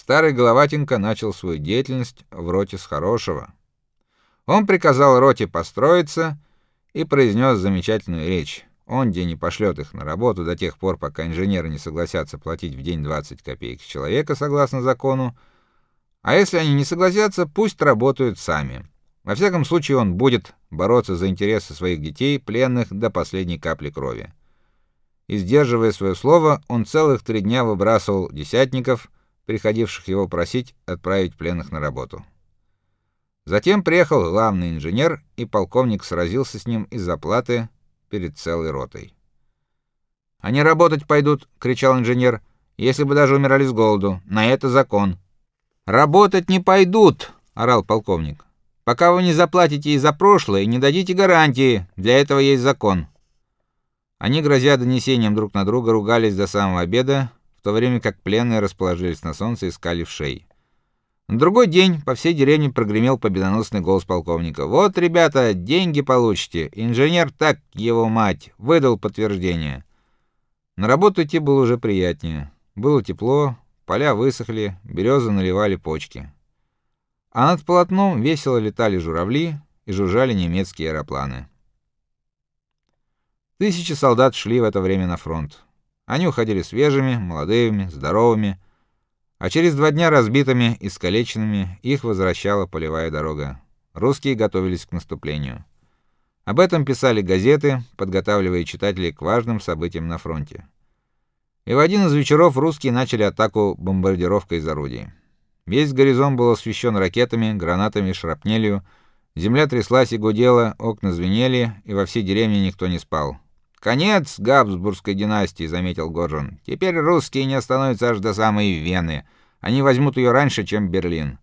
Старый Головатенко начал свою деятельность в роте с хорошего. Он приказал роте построиться и произнес замечательную речь. Он где не пошлет их на работу до тех пор, пока инженеры не согласятся платить в день 20 копеек с человека согласно закону. А если они не согласятся, пусть работают сами. Во всяком случае, он будет бороться за интересы своих детей, пленных до последней капли крови. И сдерживая свое слово, он целых три дня выбрасывал десятников, приходивших его просить отправить пленных на работу. Затем приехал главный инженер, и полковник сразился с ним из-за платы перед целой ротой. Они работать пойдут, кричал инженер, если бы даже умирали с голоду. На это закон. Работать не пойдут, орал полковник. Пока вы не заплатите и за прошлое и не дадите гарантии, для этого есть закон. Они, грозя донесением друг на друга, ругались до самого обеда, в то время как пленные расположились на солнце и искали в шеи. На другой день по всей деревне прогремел победоносный голос полковника. Вот, ребята, деньги получите. Инженер так его мать выдал подтверждение. На работу идти было уже приятнее. Было тепло, поля высохли, березы наливали почки. А над полотном весело летали журавли и жужжали немецкие аэропланы. Тысячи солдат шли в это время на фронт. Они уходили свежими, молодыми, здоровыми, а через два дня разбитыми и искалеченными их возвращала полевая дорога. Русские готовились к наступлению. Об этом писали газеты, подготавливая читателей к важным событиям на фронте. И в один из вечеров русские начали атаку бомбардировкой из орудий. Весь горизонт был освещен ракетами, гранатами, шрапнелью. Земля тряслась и гудела, окна звенели, и во всей деревне никто не спал. Конец Габсбургской династии, заметил Горжон. Теперь русские не остановятся аж до самой Вены. Они возьмут ее раньше, чем Берлин.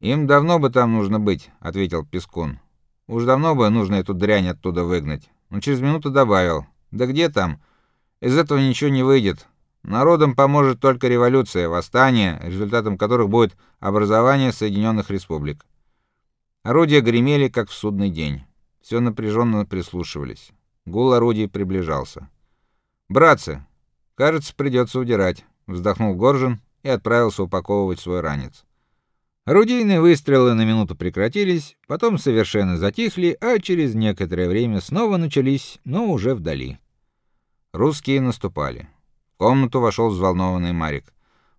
Им давно бы там нужно быть, ответил Пескун. Уж давно бы нужно эту дрянь оттуда выгнать. Но через минуту добавил: "Да где там? Из этого ничего не выйдет. Народам поможет только революция, восстание, результатом которых будет образование Соединенных Республик". Орудия гремели как в судный день. Все напряженно прислушивались. Гул орудий приближался. "Братцы, кажется, придется удирать", вздохнул Горжин и отправился упаковывать свой ранец. Орудийные выстрелы на минуту прекратились, потом совершенно затихли, а через некоторое время снова начались, но уже вдали. Русские наступали. В комнату вошел взволнованный Марик.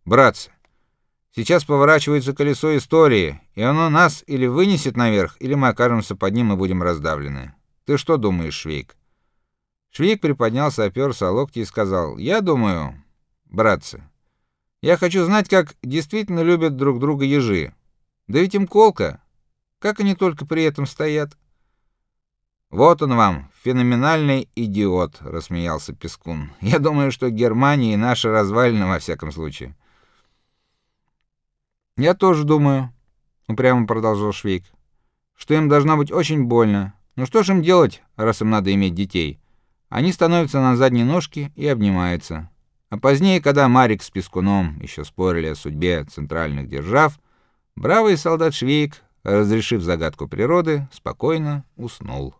"Братцы, сейчас поворачивается колесо истории, и оно нас или вынесет наверх, или мы окажемся под ним и будем раздавлены. Ты что думаешь, Швейк?" Швейк приподнялся, оперся о локти и сказал: "Я думаю, братцы, я хочу знать, как действительно любят друг друга ежи. Да ведь им колко. Как они только при этом стоят?" Вот он вам, феноменальный идиот, рассмеялся Пескун. Я думаю, что Германия наша развалина во всяком случае. Я тоже думаю, упрямо продолжал Швейк, что им должно быть очень больно. Ну что ж им делать, раз им надо иметь детей? Они становятся на задние ножки и обнимаются. А позднее, когда Марик с Пескуном еще спорили о судьбе центральных держав, бравый солдат Швейк, разрешив загадку природы, спокойно уснул.